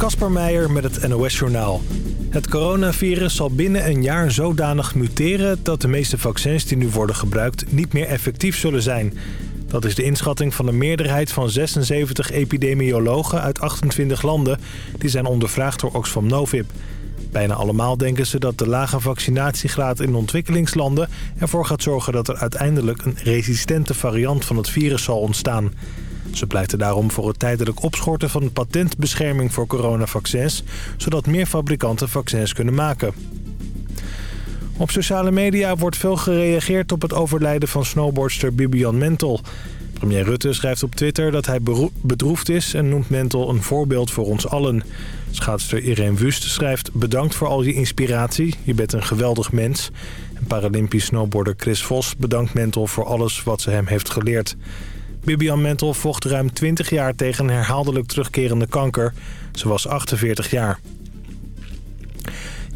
Kasper Meijer met het NOS-journaal. Het coronavirus zal binnen een jaar zodanig muteren... dat de meeste vaccins die nu worden gebruikt niet meer effectief zullen zijn. Dat is de inschatting van een meerderheid van 76 epidemiologen uit 28 landen... die zijn ondervraagd door Oxfam Novib. Bijna allemaal denken ze dat de lage vaccinatiegraad in ontwikkelingslanden... ervoor gaat zorgen dat er uiteindelijk een resistente variant van het virus zal ontstaan... Ze pleiten daarom voor het tijdelijk opschorten van patentbescherming voor coronavaccins... zodat meer fabrikanten vaccins kunnen maken. Op sociale media wordt veel gereageerd op het overlijden van snowboardster Bibian Mentel. Premier Rutte schrijft op Twitter dat hij bedroefd is en noemt Mentel een voorbeeld voor ons allen. Schaatster Irene Wust schrijft bedankt voor al je inspiratie, je bent een geweldig mens. En Paralympisch snowboarder Chris Vos bedankt Mentel voor alles wat ze hem heeft geleerd. Bibian Mentel vocht ruim 20 jaar tegen herhaaldelijk terugkerende kanker. Ze was 48 jaar.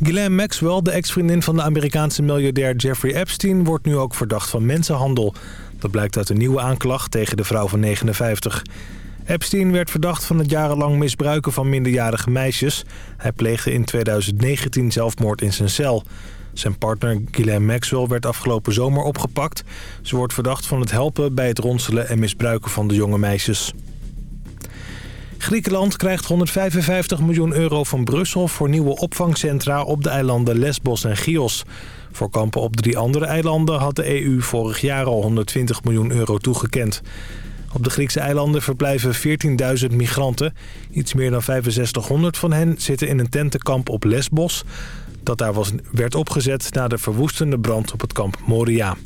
Ghislaine Maxwell, de ex-vriendin van de Amerikaanse miljardair Jeffrey Epstein... wordt nu ook verdacht van mensenhandel. Dat blijkt uit een nieuwe aanklacht tegen de vrouw van 59. Epstein werd verdacht van het jarenlang misbruiken van minderjarige meisjes. Hij pleegde in 2019 zelfmoord in zijn cel. Zijn partner Ghislaine Maxwell werd afgelopen zomer opgepakt. Ze wordt verdacht van het helpen bij het ronselen en misbruiken van de jonge meisjes. Griekenland krijgt 155 miljoen euro van Brussel... voor nieuwe opvangcentra op de eilanden Lesbos en Chios. Voor kampen op drie andere eilanden had de EU vorig jaar al 120 miljoen euro toegekend. Op de Griekse eilanden verblijven 14.000 migranten. Iets meer dan 6500 van hen zitten in een tentenkamp op Lesbos dat daar was, werd opgezet na de verwoestende brand op het kamp Moria.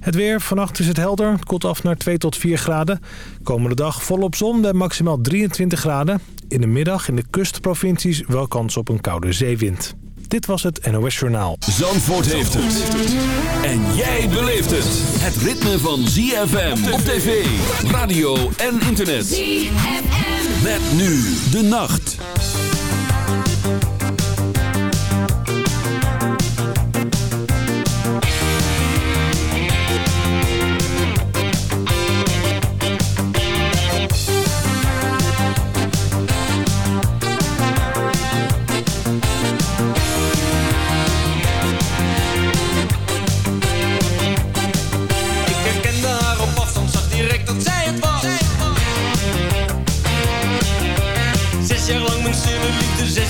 Het weer, vannacht is het helder. Het koelt af naar 2 tot 4 graden. Komende dag volop zon bij maximaal 23 graden. In de middag in de kustprovincies wel kans op een koude zeewind. Dit was het NOS Journaal. Zandvoort heeft het. En jij beleeft het. Het ritme van ZFM op tv, radio en internet. ZFM. Met nu de nacht.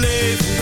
leven,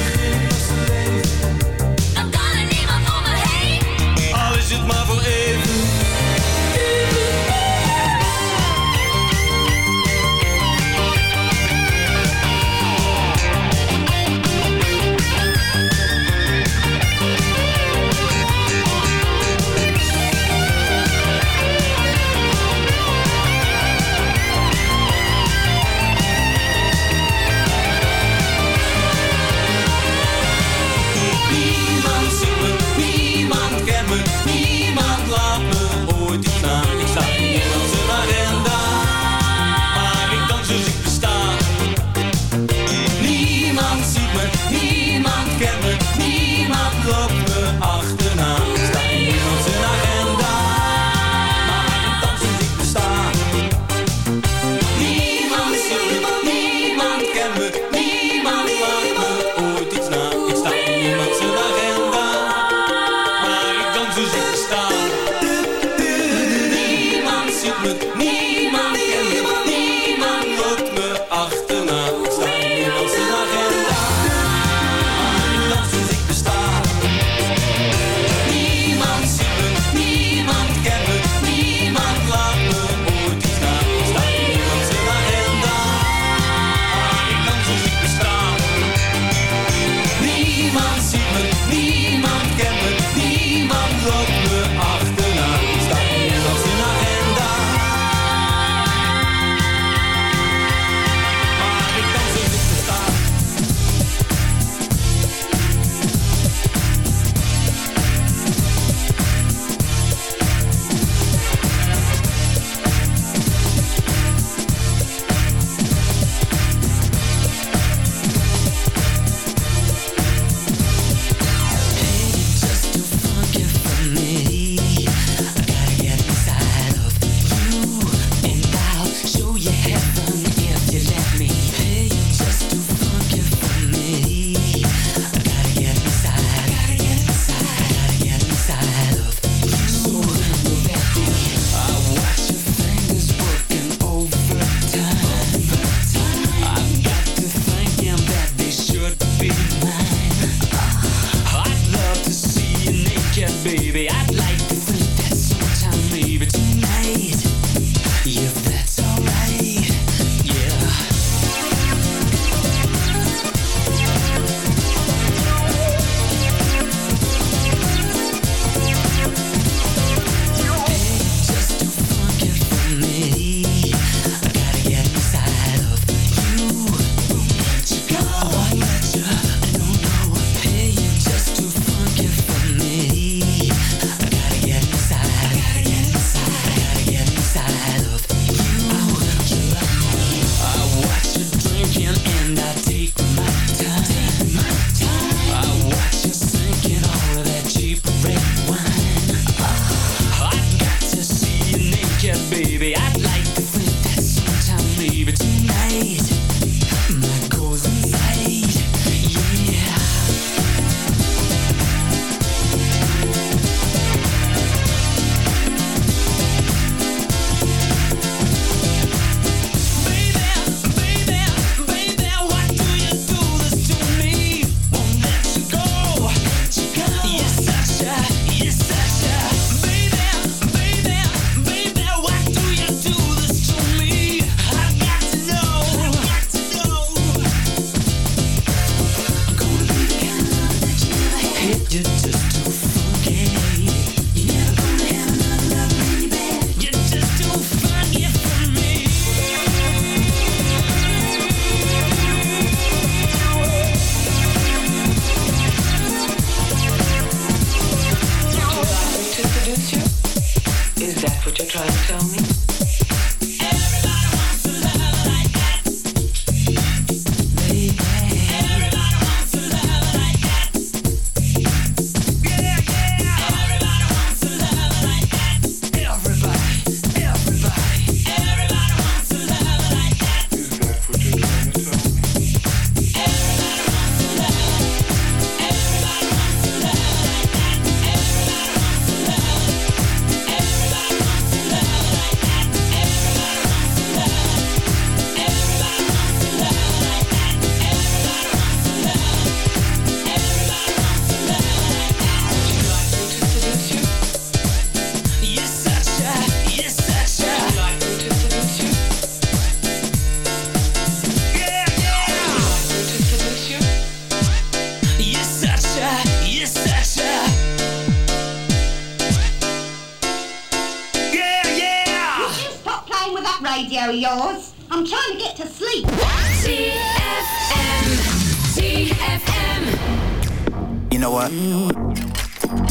what?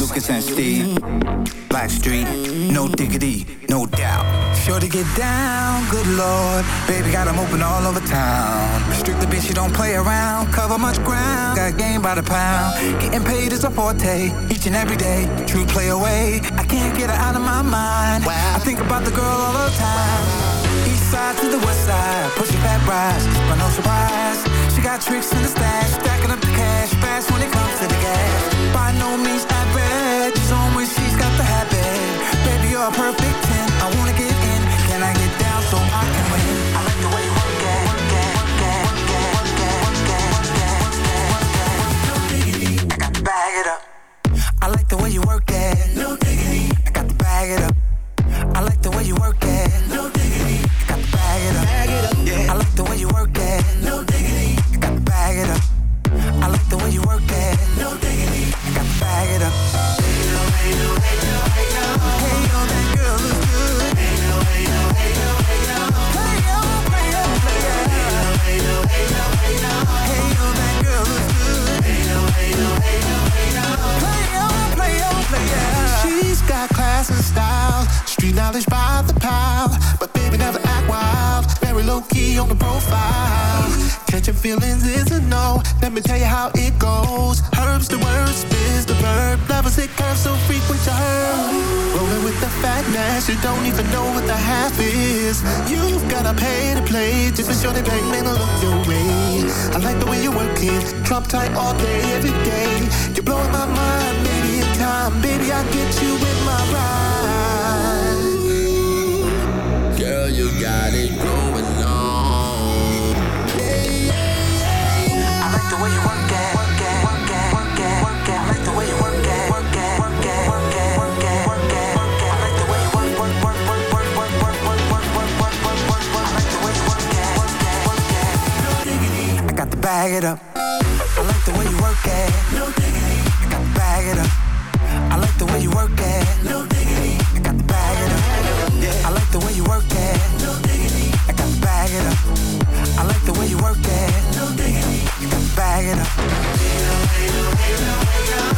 Lucas and Steve, Blackstreet, no diggity, no doubt. Sure to get down, good lord. Baby got 'em open all over town. Restrict the bitch, you don't play around. Cover much ground, got game by the pound. Getting paid is a forte, each and every day. True play away, I can't get her out of my mind. I think about the girl all the time. East side to the west side, pushing back rise, but no surprise. Got tricks in the stash, stacking up the cash fast when it comes to the gas. By no means average, it's on when she's got the habit. Baby, you're a perfect 10. I wanna get in, can I get down so I can win? I like the way you work it. Bag it up. I like the way you work that. No diggity. I got to bag it up. On the profile. Catching feelings is a no. Let me tell you how it goes. Herbs the word, spins the verb. Levels it curves so frequent to her. Rolling with the fatness, you don't even know what the half is. You've gotta pay to play, just be sure they bang, man, look your way. I like the way you work it, drop tight all day, every day. You're blowing my mind, maybe in time, baby, I get you in my ride. Girl, you got it going bag it up. I like the way you work it. No diggity. I got to bag it up. I like the way you work it. No diggity. I got to bag it up. I like the way you work it. No diggity. I got to bag it up. I like the way you work it. No diggity. I got to bag it up. Yo, hey yo, hey yo,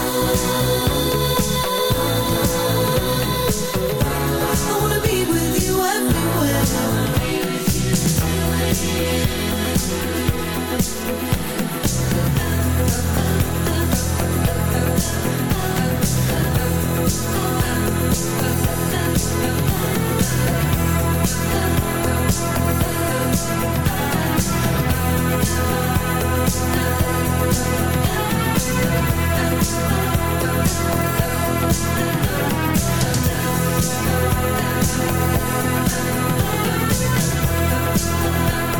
I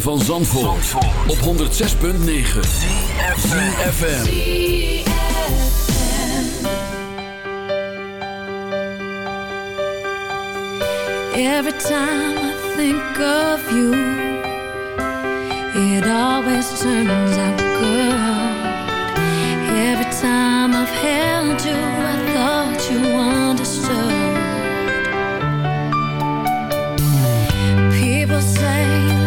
van Zandvoort, Zandvoort. op 106.9 CFFM Every time I think of you It always turns out good. Every time I've held you I thought you understood. People say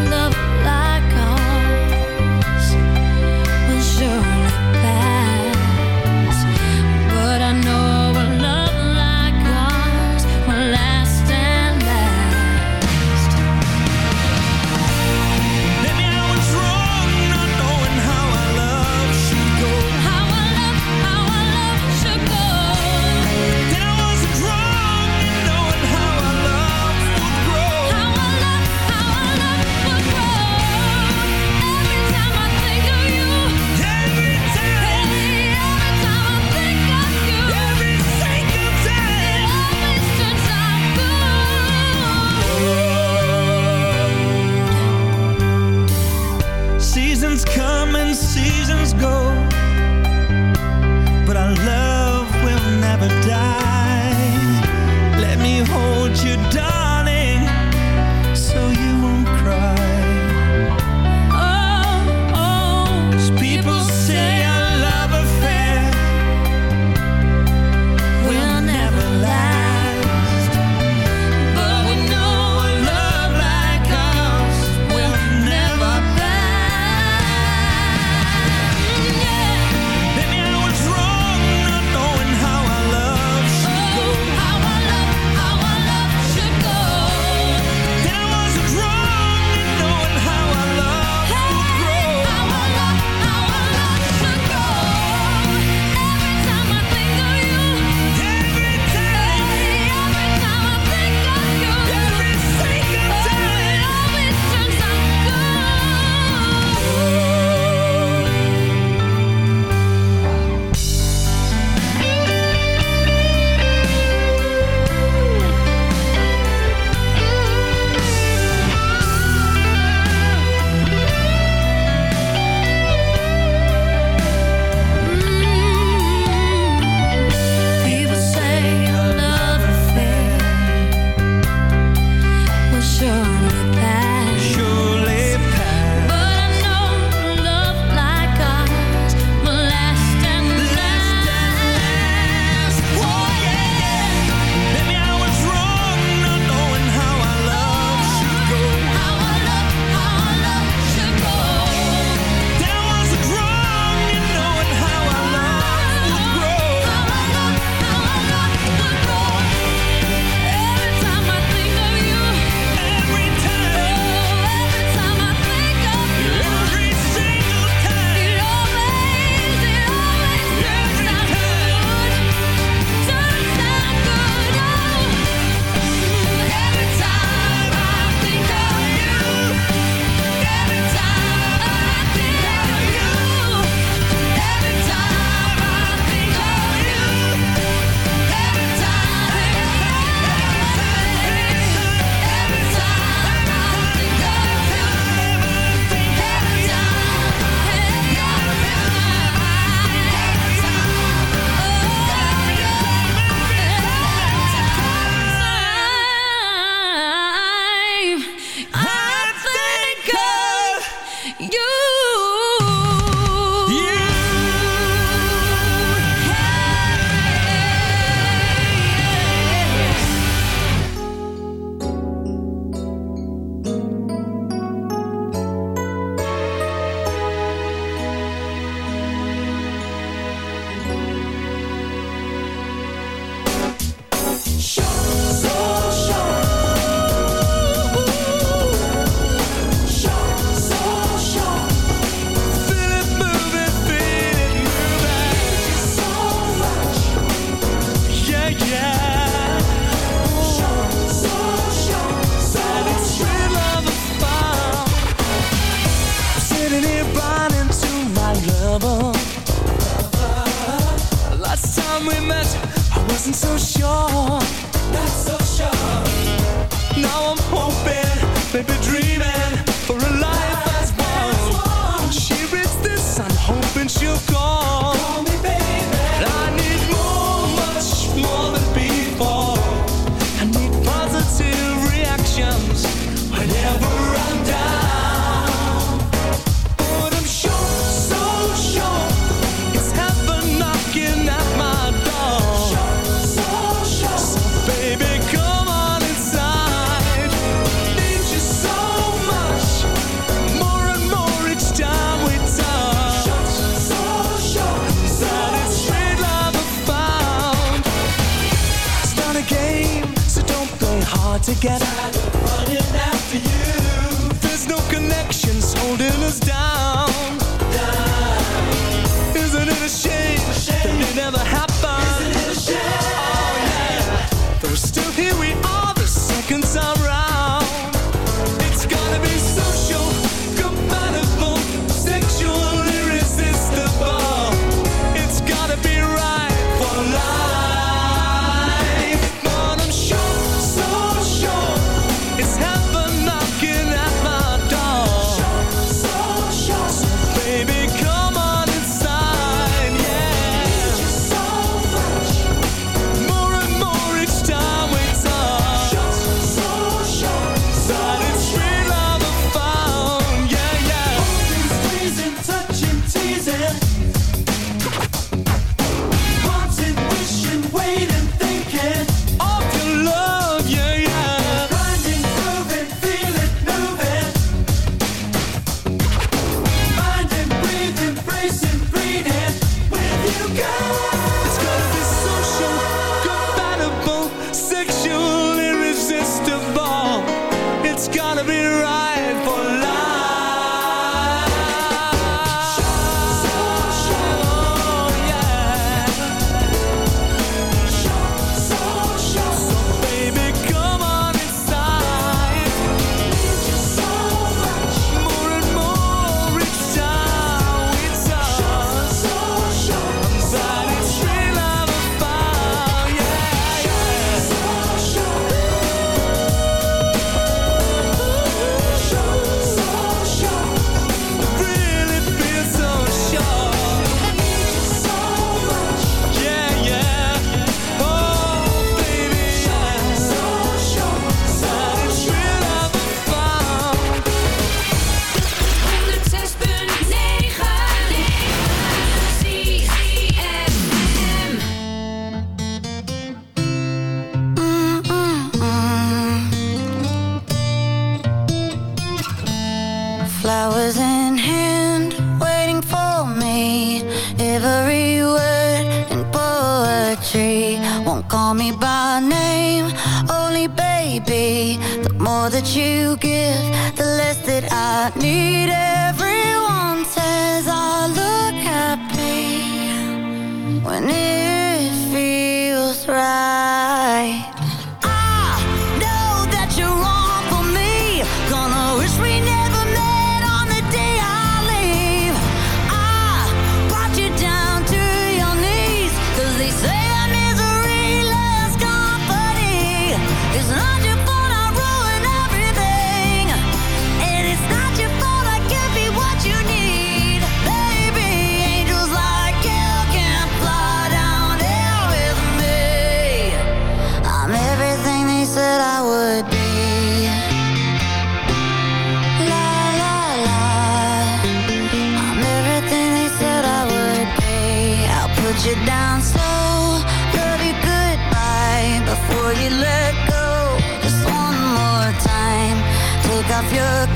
put you down slow, love you goodbye before you let go. Just one more time. Take off your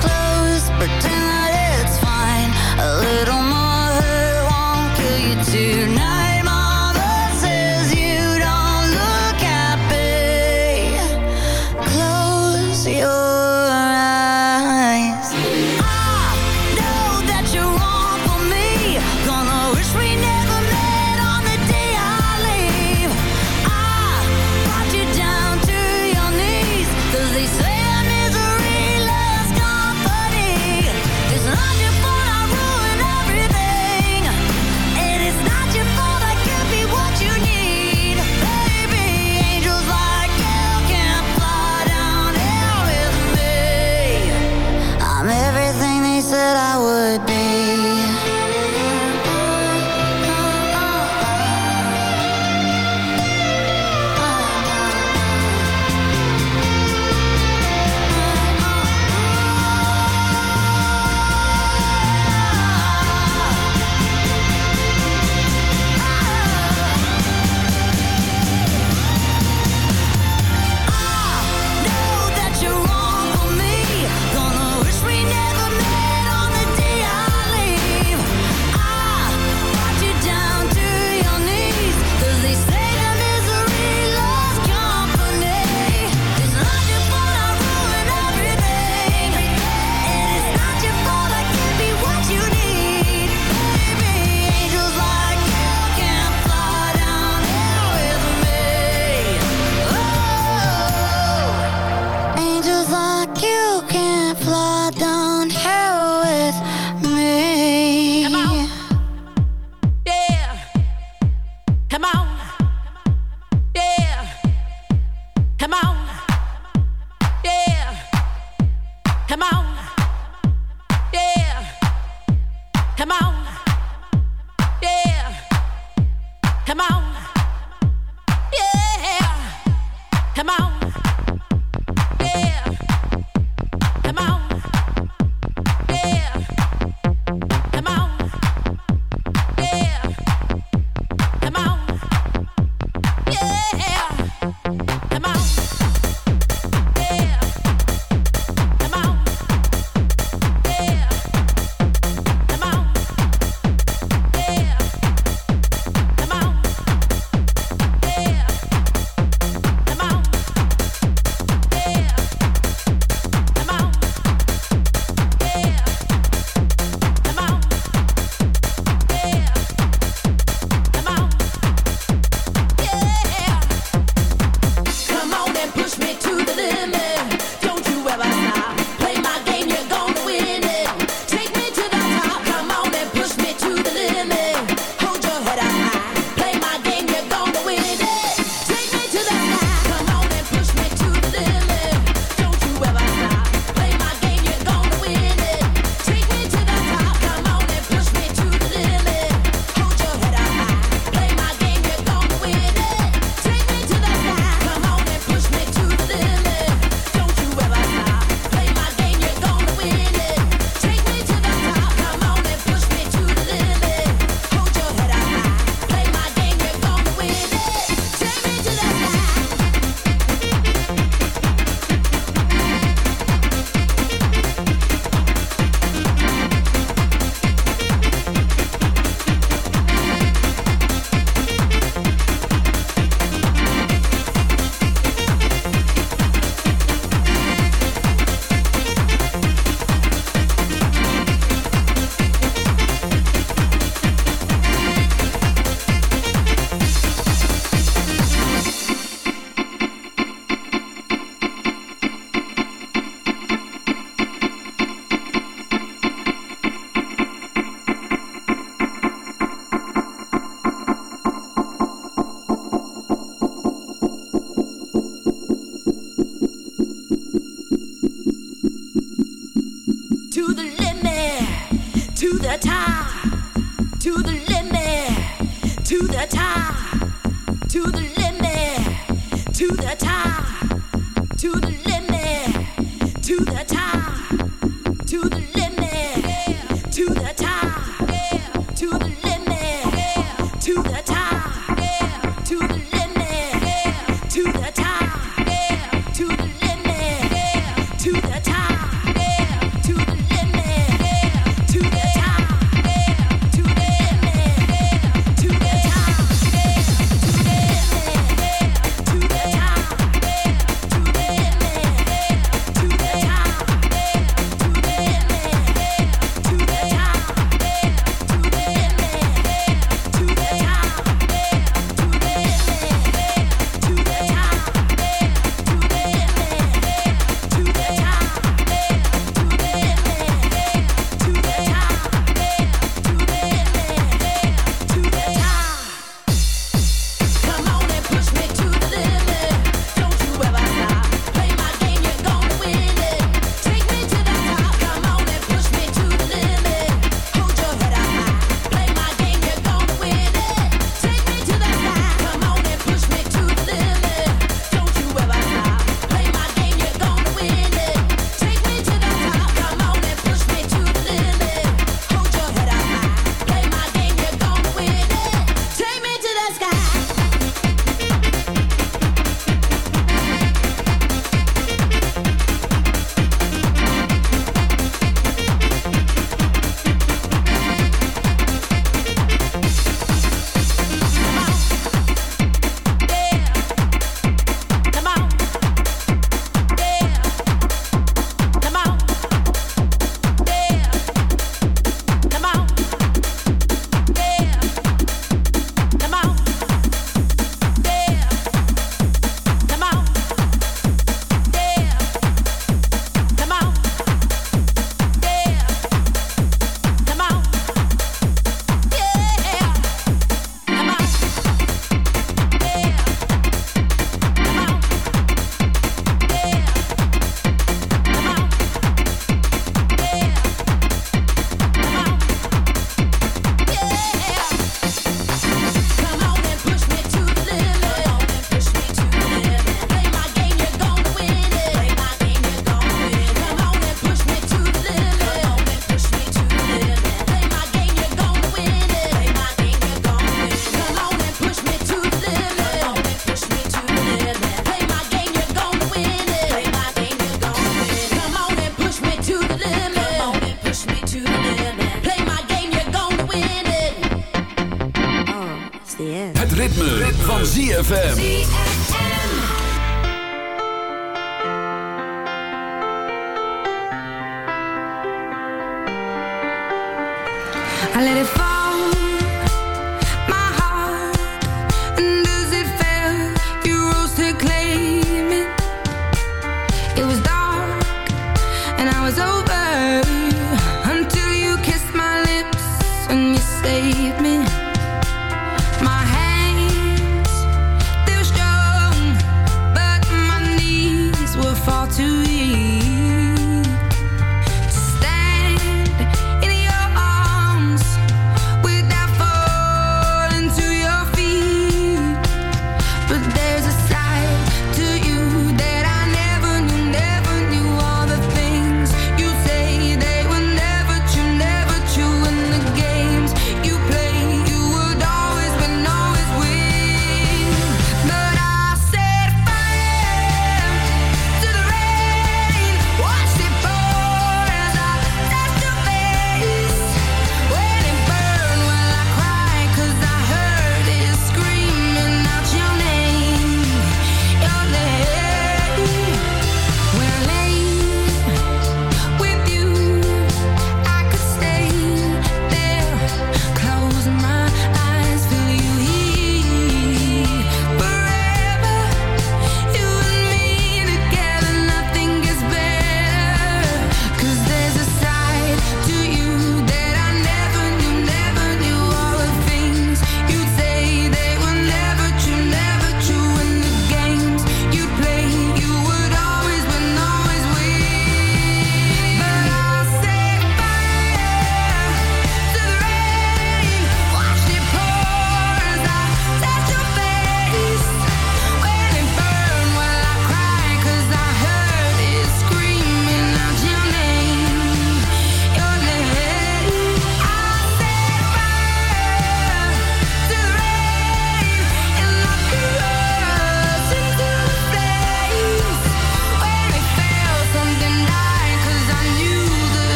ZFM.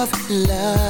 Of love.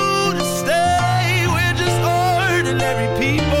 ordinary people.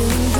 feeling